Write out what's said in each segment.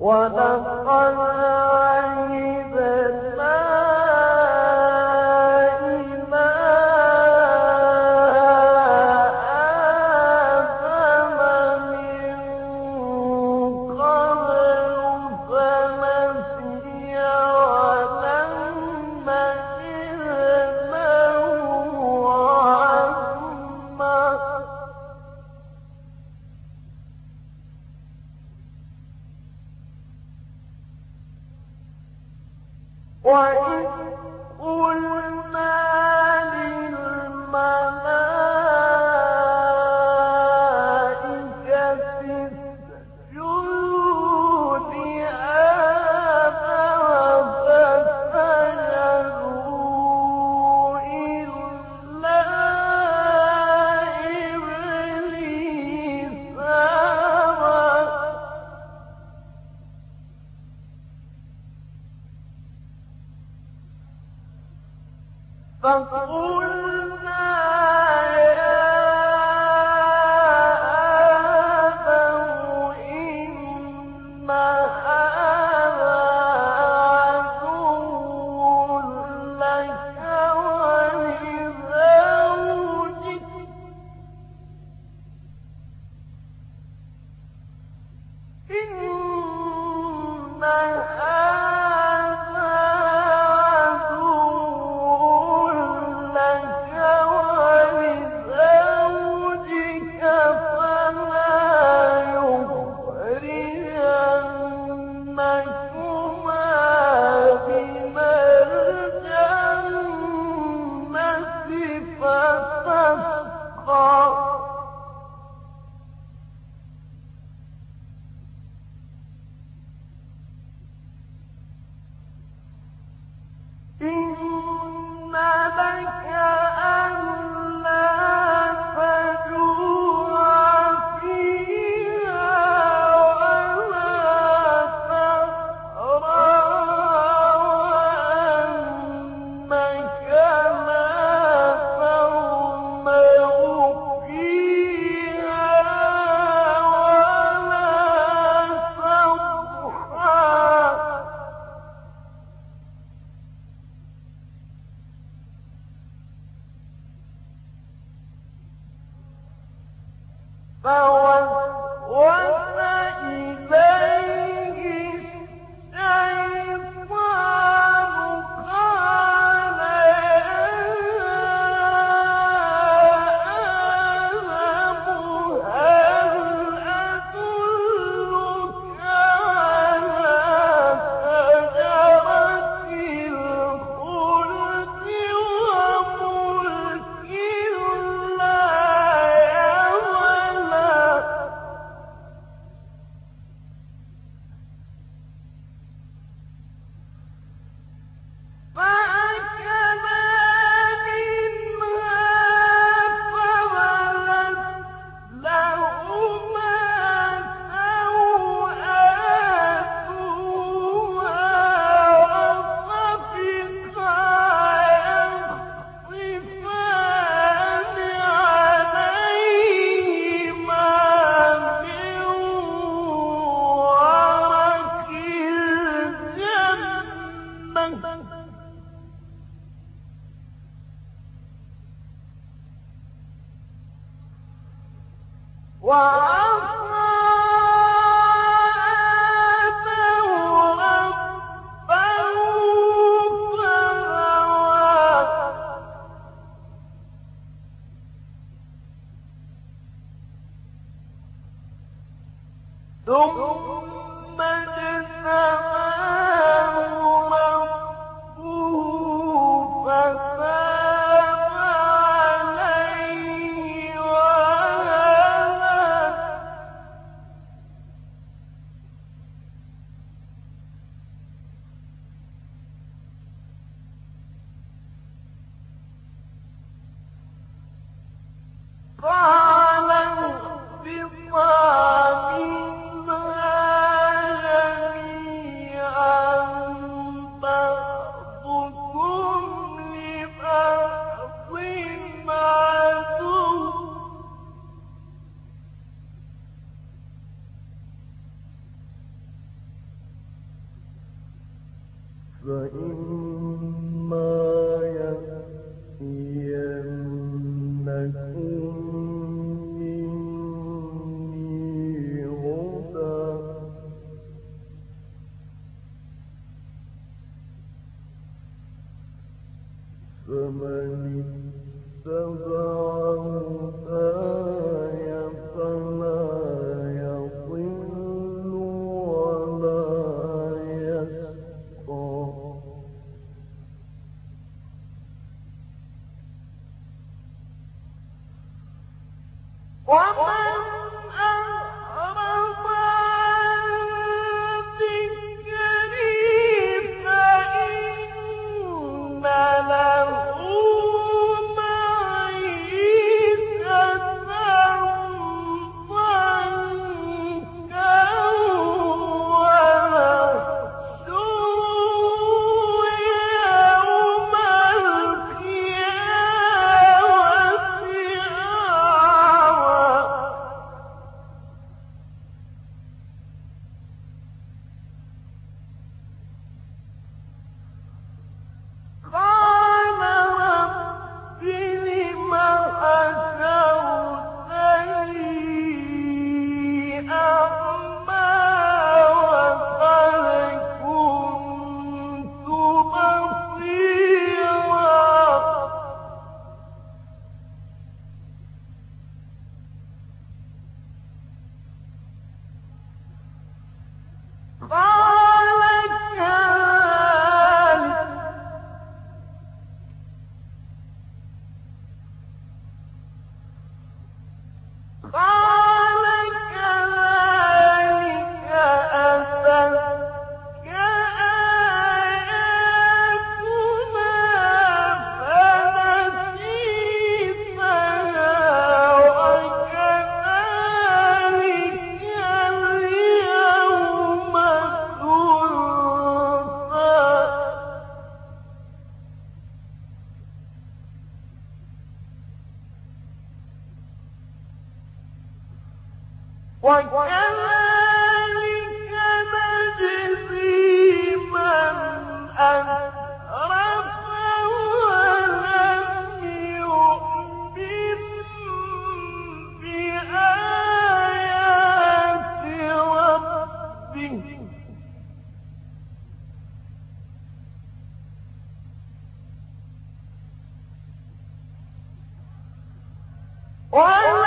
لك له Wow.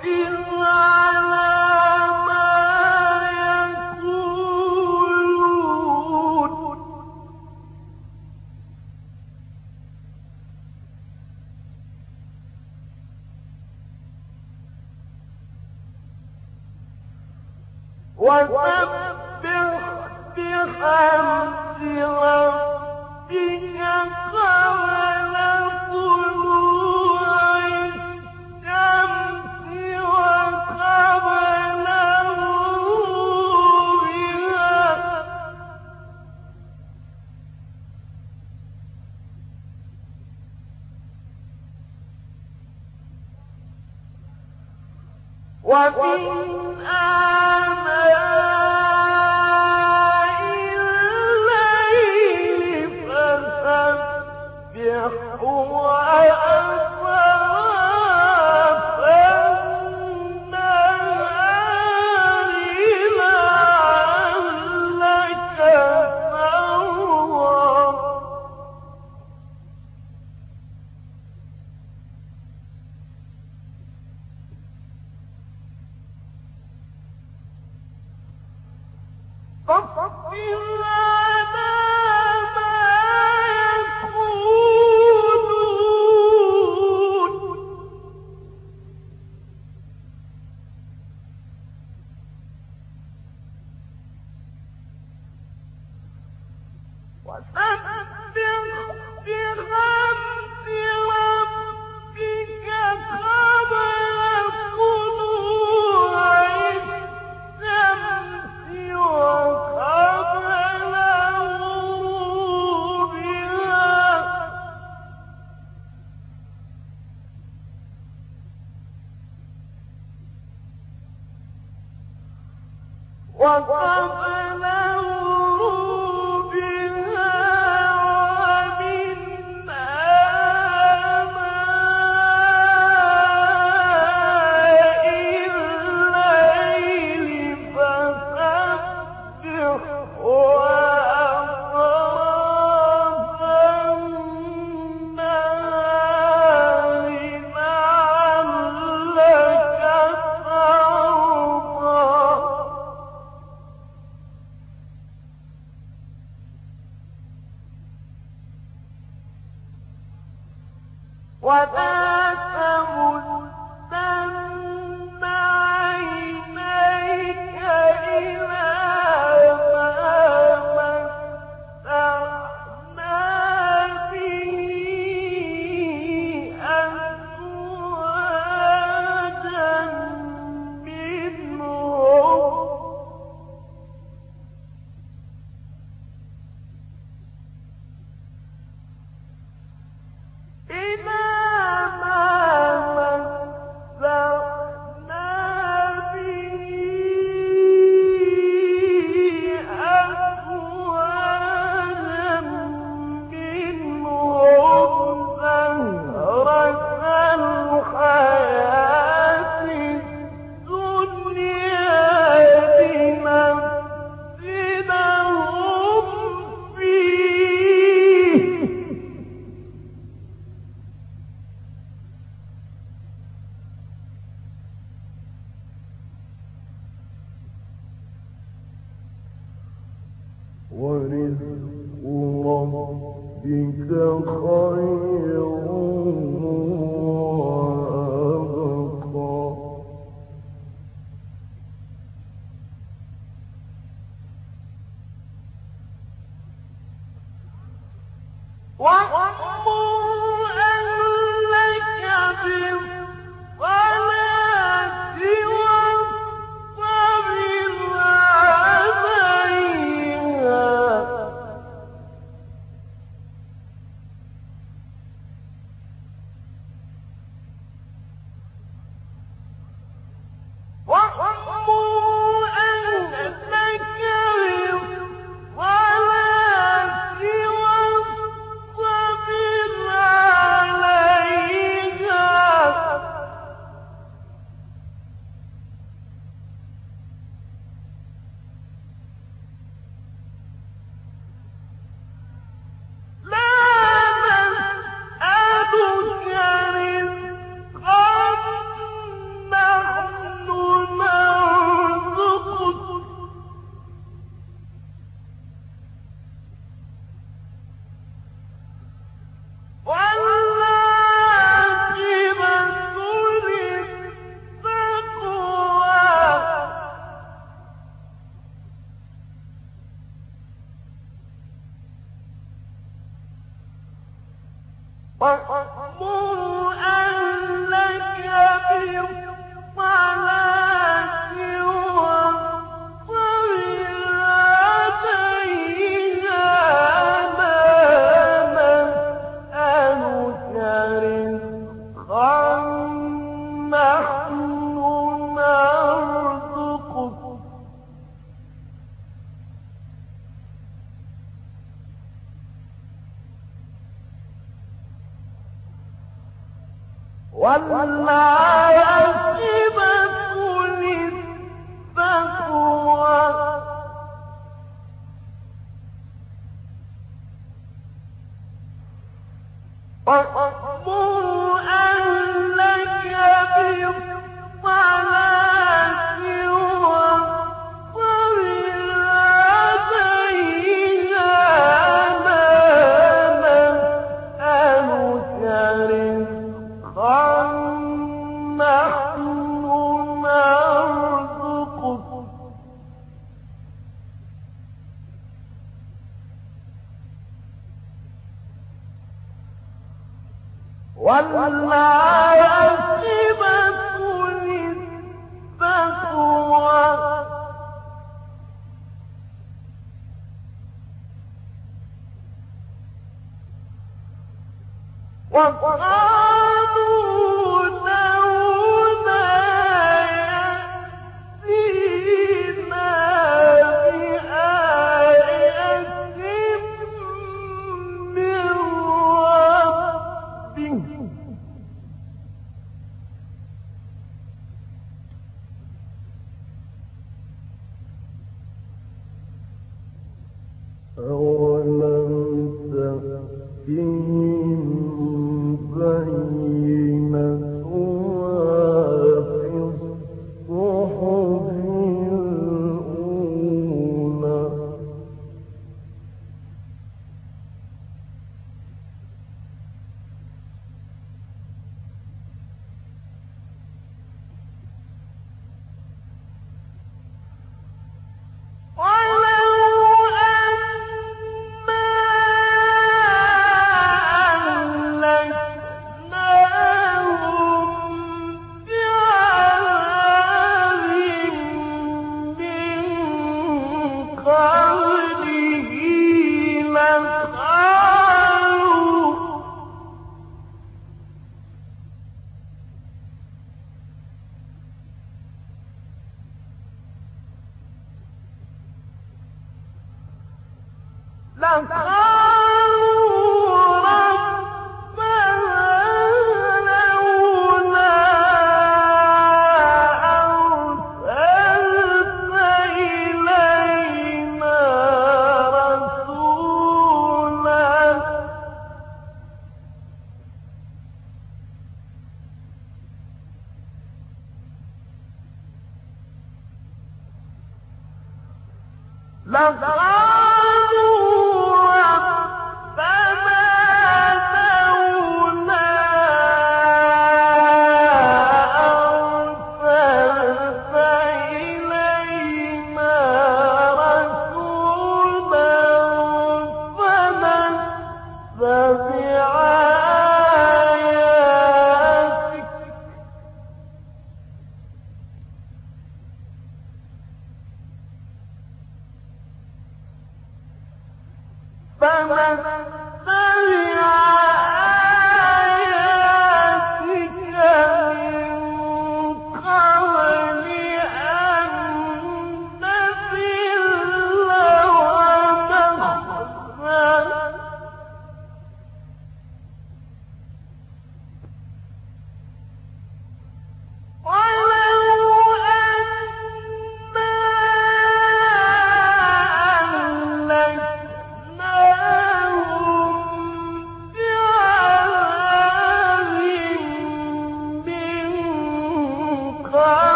平安。فاصبر وقبل Oh, oh, oh. وقال 上。当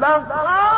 صدق